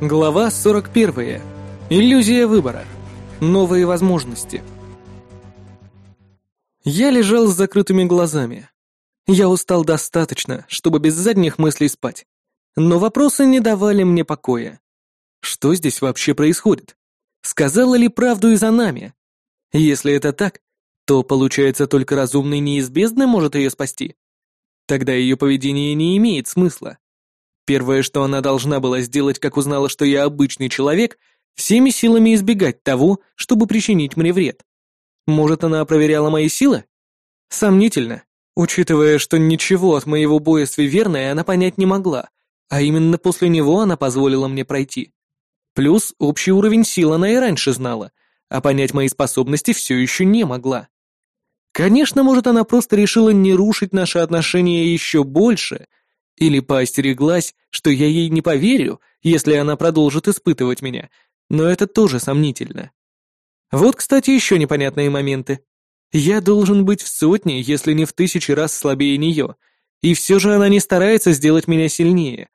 Глава 41. Иллюзия выбора. Новые возможности. Я лежал с закрытыми глазами. Я устал достаточно, чтобы без задних мыслей спать. Но вопросы не давали мне покоя. Что здесь вообще происходит? Сказала ли правду и за нами? Если это так, то, получается, только разумный неизбежно может ее спасти. Тогда ее поведение не имеет смысла. Первое, что она должна была сделать, как узнала, что я обычный человек, всеми силами избегать того, чтобы причинить мне вред. Может, она проверяла мои силы? Сомнительно, учитывая, что ничего от моего боя с Виверной она понять не могла, а именно после него она позволила мне пройти. Плюс общий уровень сил она и раньше знала, а понять мои способности все еще не могла. Конечно, может, она просто решила не рушить наши отношения еще больше — или поостереглась, что я ей не поверю, если она продолжит испытывать меня, но это тоже сомнительно. Вот, кстати, еще непонятные моменты. Я должен быть в сотне, если не в тысячи раз слабее нее, и все же она не старается сделать меня сильнее,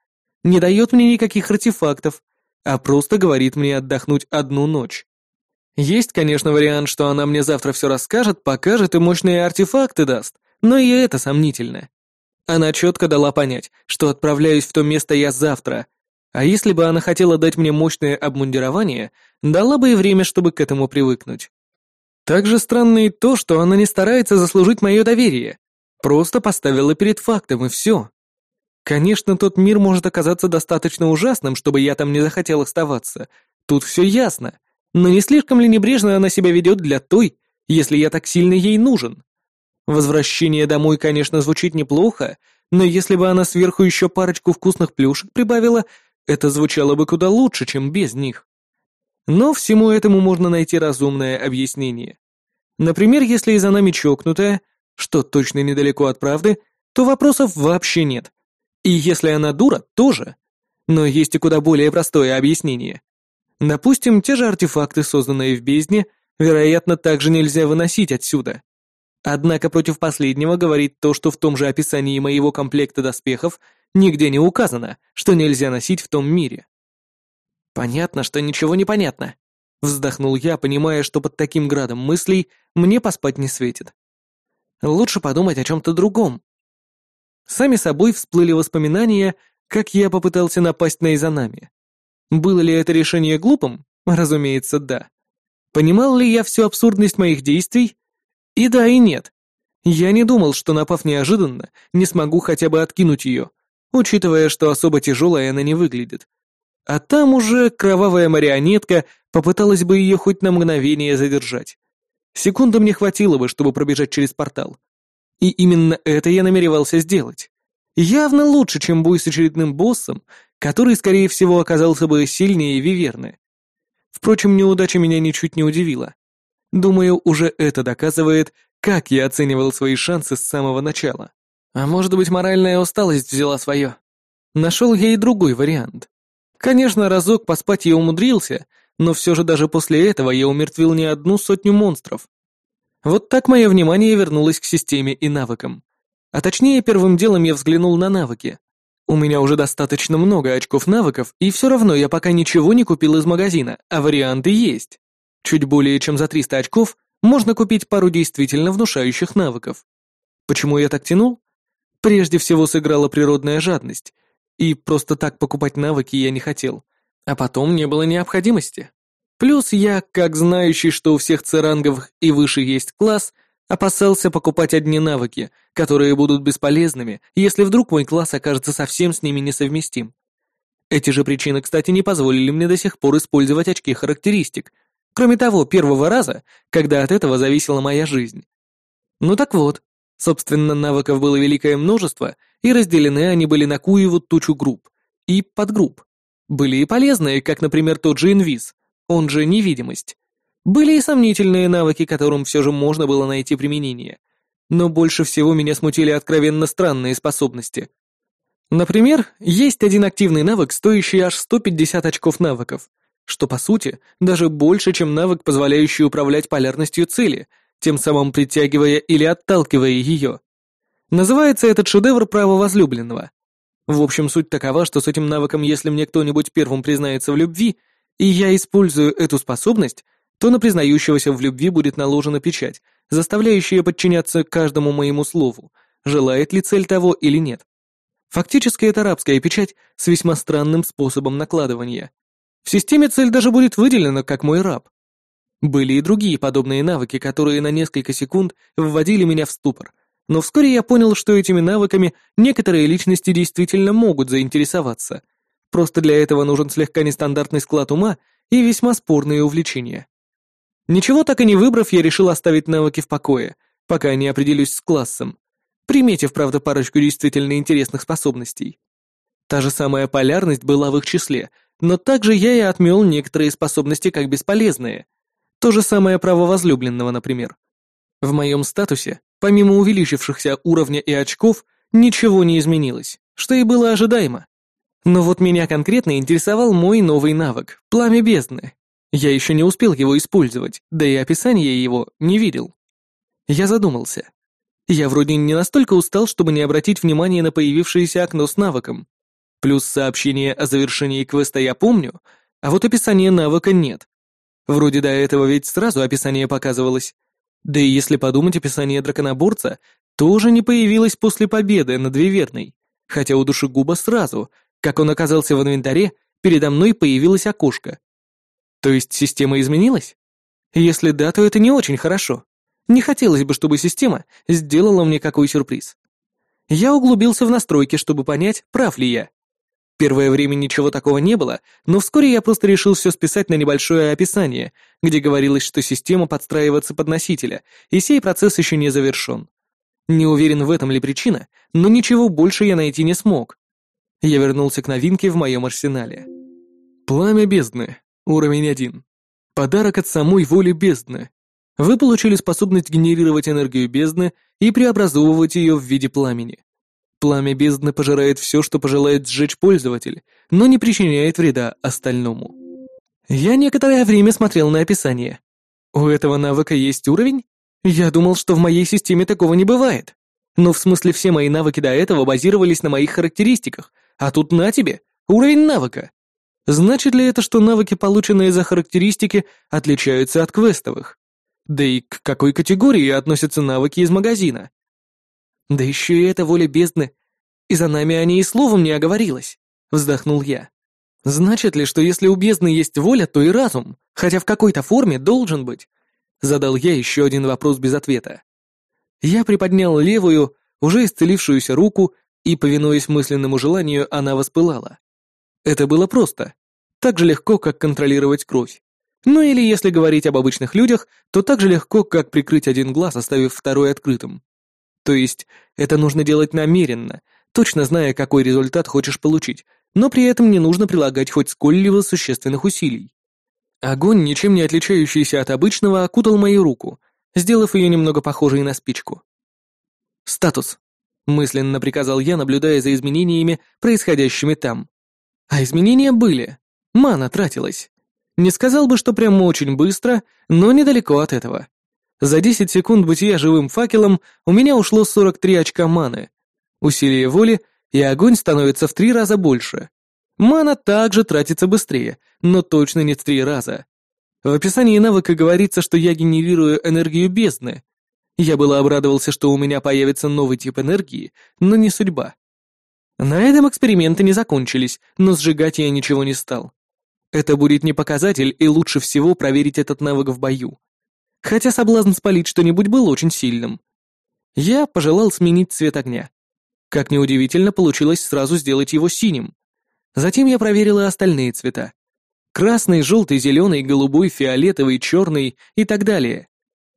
не дает мне никаких артефактов, а просто говорит мне отдохнуть одну ночь. Есть, конечно, вариант, что она мне завтра все расскажет, покажет и мощные артефакты даст, но и это сомнительно. Она четко дала понять, что отправляюсь в то место я завтра, а если бы она хотела дать мне мощное обмундирование, дала бы и время, чтобы к этому привыкнуть. Также странно и то, что она не старается заслужить мое доверие, просто поставила перед фактом и все. Конечно, тот мир может оказаться достаточно ужасным, чтобы я там не захотел оставаться. Тут все ясно. Но не слишком ли небрежно она себя ведет для той, если я так сильно ей нужен? Возвращение домой, конечно, звучит неплохо, но если бы она сверху еще парочку вкусных плюшек прибавила, это звучало бы куда лучше, чем без них. Но всему этому можно найти разумное объяснение. Например, если из-за нами чокнутая, что точно недалеко от правды, то вопросов вообще нет. И если она дура, тоже. Но есть и куда более простое объяснение. Допустим, те же артефакты, созданные в бездне, вероятно, также нельзя выносить отсюда. Однако против последнего говорит то, что в том же описании моего комплекта доспехов нигде не указано, что нельзя носить в том мире. Понятно, что ничего не понятно. Вздохнул я, понимая, что под таким градом мыслей мне поспать не светит. Лучше подумать о чем-то другом. Сами собой всплыли воспоминания, как я попытался напасть на Изанами. Было ли это решение глупым? Разумеется, да. Понимал ли я всю абсурдность моих действий? И да, и нет. Я не думал, что, напав неожиданно, не смогу хотя бы откинуть ее, учитывая, что особо тяжелая она не выглядит. А там уже кровавая марионетка попыталась бы ее хоть на мгновение задержать. Секунды мне хватило бы, чтобы пробежать через портал. И именно это я намеревался сделать. Явно лучше, чем бой с очередным боссом, который, скорее всего, оказался бы сильнее Виверны. Впрочем, неудача меня ничуть не удивила. Думаю, уже это доказывает, как я оценивал свои шансы с самого начала. А может быть, моральная усталость взяла свое. Нашел я и другой вариант. Конечно, разок поспать я умудрился, но все же даже после этого я умертвил не одну сотню монстров. Вот так мое внимание вернулось к системе и навыкам. А точнее, первым делом я взглянул на навыки. У меня уже достаточно много очков навыков, и все равно я пока ничего не купил из магазина, а варианты есть. Чуть более чем за 300 очков можно купить пару действительно внушающих навыков. Почему я так тянул? Прежде всего сыграла природная жадность, и просто так покупать навыки я не хотел. А потом не было необходимости. Плюс я, как знающий, что у всех церанговых и выше есть класс, опасался покупать одни навыки, которые будут бесполезными, если вдруг мой класс окажется совсем с ними несовместим. Эти же причины, кстати, не позволили мне до сих пор использовать очки характеристик, Кроме того, первого раза, когда от этого зависела моя жизнь. Ну так вот, собственно, навыков было великое множество, и разделены они были на куеву тучу групп и подгрупп. Были и полезные, как, например, тот же инвиз, он же невидимость. Были и сомнительные навыки, которым все же можно было найти применение. Но больше всего меня смутили откровенно странные способности. Например, есть один активный навык, стоящий аж 150 очков навыков — что по сути даже больше, чем навык, позволяющий управлять полярностью цели, тем самым притягивая или отталкивая ее. Называется этот шедевр право возлюбленного. В общем, суть такова, что с этим навыком, если мне кто-нибудь первым признается в любви, и я использую эту способность, то на признающегося в любви будет наложена печать, заставляющая подчиняться каждому моему слову, желает ли цель того или нет. Фактически это арабская печать с весьма странным способом накладывания. В системе цель даже будет выделена как мой раб. Были и другие подобные навыки, которые на несколько секунд вводили меня в ступор, но вскоре я понял, что этими навыками некоторые личности действительно могут заинтересоваться. Просто для этого нужен слегка нестандартный склад ума и весьма спорные увлечения. Ничего так и не выбрав, я решил оставить навыки в покое, пока не определюсь с классом, приметив, правда, парочку действительно интересных способностей. Та же самая полярность была в их числе, но также я и отмел некоторые способности как бесполезные. То же самое право возлюбленного, например. В моем статусе, помимо увеличившихся уровня и очков, ничего не изменилось, что и было ожидаемо. Но вот меня конкретно интересовал мой новый навык — пламя бездны, я еще не успел его использовать, да и описание его не видел. Я задумался. Я вроде не настолько устал, чтобы не обратить внимание на появившееся окно с навыком. Плюс сообщение о завершении квеста я помню, а вот описания навыка нет. Вроде до этого ведь сразу описание показывалось. Да и если подумать, описание драконоборца тоже не появилось после победы над Виверной, хотя у душегуба сразу, как он оказался в инвентаре, передо мной появилось окошко. То есть система изменилась? Если да, то это не очень хорошо. Не хотелось бы, чтобы система сделала мне какой сюрприз. Я углубился в настройки, чтобы понять, прав ли я. Первое время ничего такого не было, но вскоре я просто решил все списать на небольшое описание, где говорилось, что система подстраивается под носителя, и сей процесс еще не завершен. Не уверен, в этом ли причина, но ничего больше я найти не смог. Я вернулся к новинке в моем арсенале. Пламя бездны. Уровень 1. Подарок от самой воли бездны. Вы получили способность генерировать энергию бездны и преобразовывать ее в виде пламени. Пламя бездны пожирает все, что пожелает сжечь пользователь, но не причиняет вреда остальному. Я некоторое время смотрел на описание. У этого навыка есть уровень? Я думал, что в моей системе такого не бывает. Но в смысле все мои навыки до этого базировались на моих характеристиках, а тут на тебе, уровень навыка. Значит ли это, что навыки, полученные за характеристики, отличаются от квестовых? Да и к какой категории относятся навыки из магазина? Да еще и это воля бездны. И за нами о ней и словом не оговорилось, вздохнул я. Значит ли, что если у бездны есть воля, то и разум, хотя в какой-то форме должен быть? Задал я еще один вопрос без ответа. Я приподнял левую, уже исцелившуюся руку, и, повинуясь мысленному желанию, она воспылала. Это было просто. Так же легко, как контролировать кровь. Ну или если говорить об обычных людях, то так же легко, как прикрыть один глаз, оставив второй открытым. То есть это нужно делать намеренно, точно зная, какой результат хочешь получить, но при этом не нужно прилагать хоть сколь-либо существенных усилий. Огонь, ничем не отличающийся от обычного, окутал мою руку, сделав ее немного похожей на спичку. «Статус», — мысленно приказал я, наблюдая за изменениями, происходящими там. А изменения были. Мана тратилась. Не сказал бы, что прямо очень быстро, но недалеко от этого. За 10 секунд бытия живым факелом у меня ушло 43 очка маны. Усилие воли, и огонь становится в три раза больше. Мана также тратится быстрее, но точно не в три раза. В описании навыка говорится, что я генерирую энергию бездны. Я было обрадовался, что у меня появится новый тип энергии, но не судьба. На этом эксперименты не закончились, но сжигать я ничего не стал. Это будет не показатель, и лучше всего проверить этот навык в бою. Хотя соблазн спалить что-нибудь был очень сильным. Я пожелал сменить цвет огня. Как неудивительно, получилось сразу сделать его синим. Затем я проверил остальные цвета. Красный, желтый, зеленый, голубой, фиолетовый, черный и так далее.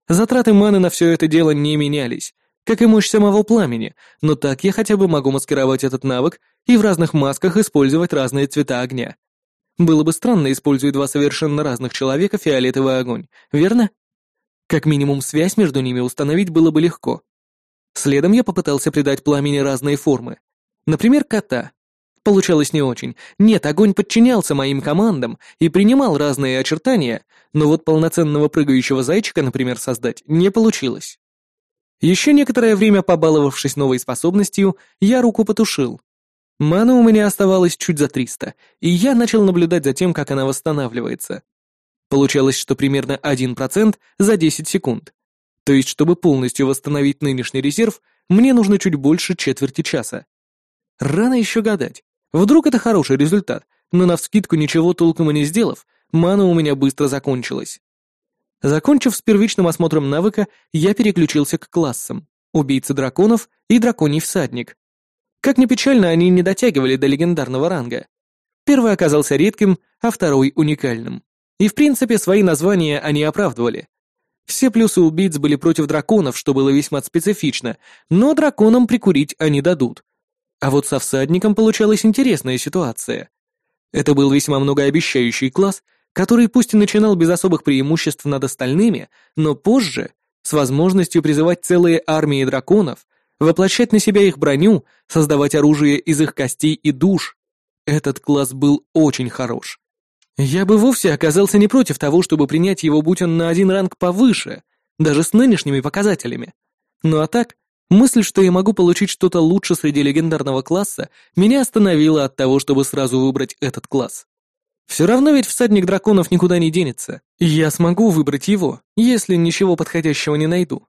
Затраты маны на все это дело не менялись, как и мощь самого пламени, но так я хотя бы могу маскировать этот навык и в разных масках использовать разные цвета огня. Было бы странно, используя два совершенно разных человека фиолетовый огонь, верно? Как минимум связь между ними установить было бы легко. Следом я попытался придать пламени разные формы. Например, кота. Получалось не очень. Нет, огонь подчинялся моим командам и принимал разные очертания, но вот полноценного прыгающего зайчика, например, создать не получилось. Еще некоторое время побаловавшись новой способностью, я руку потушил. Мана у меня оставалось чуть за 300, и я начал наблюдать за тем, как она восстанавливается. Получалось, что примерно 1% за 10 секунд. То есть, чтобы полностью восстановить нынешний резерв, мне нужно чуть больше четверти часа. Рано еще гадать. Вдруг это хороший результат, но навскидку ничего толком и не сделав, мана у меня быстро закончилась. Закончив с первичным осмотром навыка, я переключился к классам убийца драконов и драконий всадник. Как ни печально, они не дотягивали до легендарного ранга. Первый оказался редким, а второй — уникальным. И в принципе свои названия они оправдывали. Все плюсы убийц были против драконов, что было весьма специфично, но драконам прикурить они дадут. А вот со всадником получалась интересная ситуация. Это был весьма многообещающий класс, который пусть и начинал без особых преимуществ над остальными, но позже с возможностью призывать целые армии драконов, воплощать на себя их броню, создавать оружие из их костей и душ. Этот класс был очень хорош. Я бы вовсе оказался не против того, чтобы принять его, будь он на один ранг повыше, даже с нынешними показателями. Ну а так, мысль, что я могу получить что-то лучше среди легендарного класса, меня остановила от того, чтобы сразу выбрать этот класс. Все равно ведь всадник драконов никуда не денется. Я смогу выбрать его, если ничего подходящего не найду.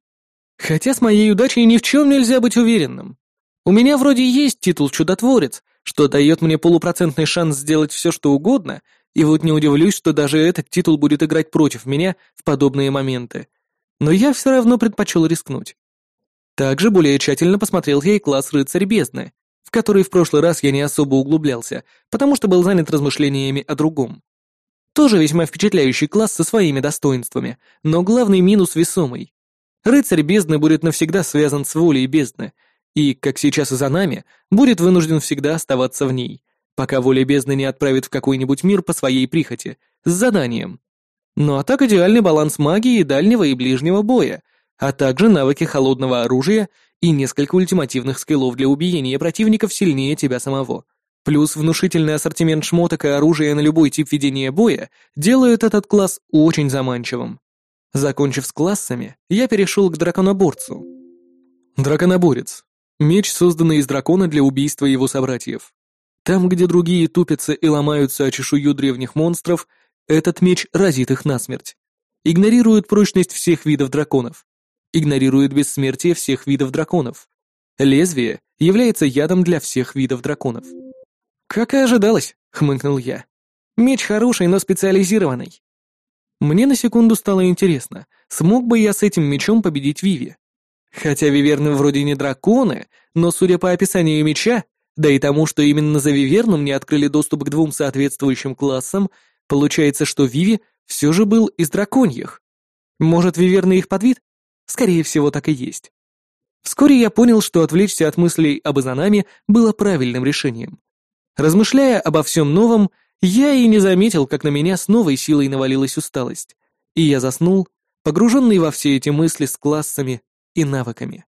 Хотя с моей удачей ни в чем нельзя быть уверенным. У меня вроде есть титул чудотворец, что дает мне полупроцентный шанс сделать все, что угодно, и вот не удивлюсь, что даже этот титул будет играть против меня в подобные моменты. Но я все равно предпочел рискнуть. Также более тщательно посмотрел я и класс рыцарь бездны, в который в прошлый раз я не особо углублялся, потому что был занят размышлениями о другом. Тоже весьма впечатляющий класс со своими достоинствами, но главный минус весомый. Рыцарь бездны будет навсегда связан с волей бездны, и, как сейчас и за нами, будет вынужден всегда оставаться в ней, пока воля бездны не отправит в какой-нибудь мир по своей прихоти, с заданием. Ну а так идеальный баланс магии дальнего и ближнего боя, а также навыки холодного оружия и несколько ультимативных скиллов для убиения противников сильнее тебя самого. Плюс внушительный ассортимент шмоток и оружия на любой тип ведения боя делают этот класс очень заманчивым. Закончив с классами, я перешел к драконоборцу. Драконоборец. Меч, созданный из дракона для убийства его собратьев. Там, где другие тупятся и ломаются о чешую древних монстров, этот меч разит их насмерть. Игнорирует прочность всех видов драконов игнорирует бессмертие всех видов драконов. Лезвие является ядом для всех видов драконов. «Как и ожидалось», — хмыкнул я. «Меч хороший, но специализированный». Мне на секунду стало интересно, смог бы я с этим мечом победить Виви. Хотя виверны вроде не драконы, но судя по описанию меча, да и тому, что именно за виверну мне открыли доступ к двум соответствующим классам, получается, что Виви все же был из драконьих. Может, виверны их подвид? Скорее всего, так и есть. Вскоре я понял, что отвлечься от мыслей об Изанаме было правильным решением. Размышляя обо всем новом, я и не заметил, как на меня с новой силой навалилась усталость, и я заснул, погруженный во все эти мысли с классами и навыками.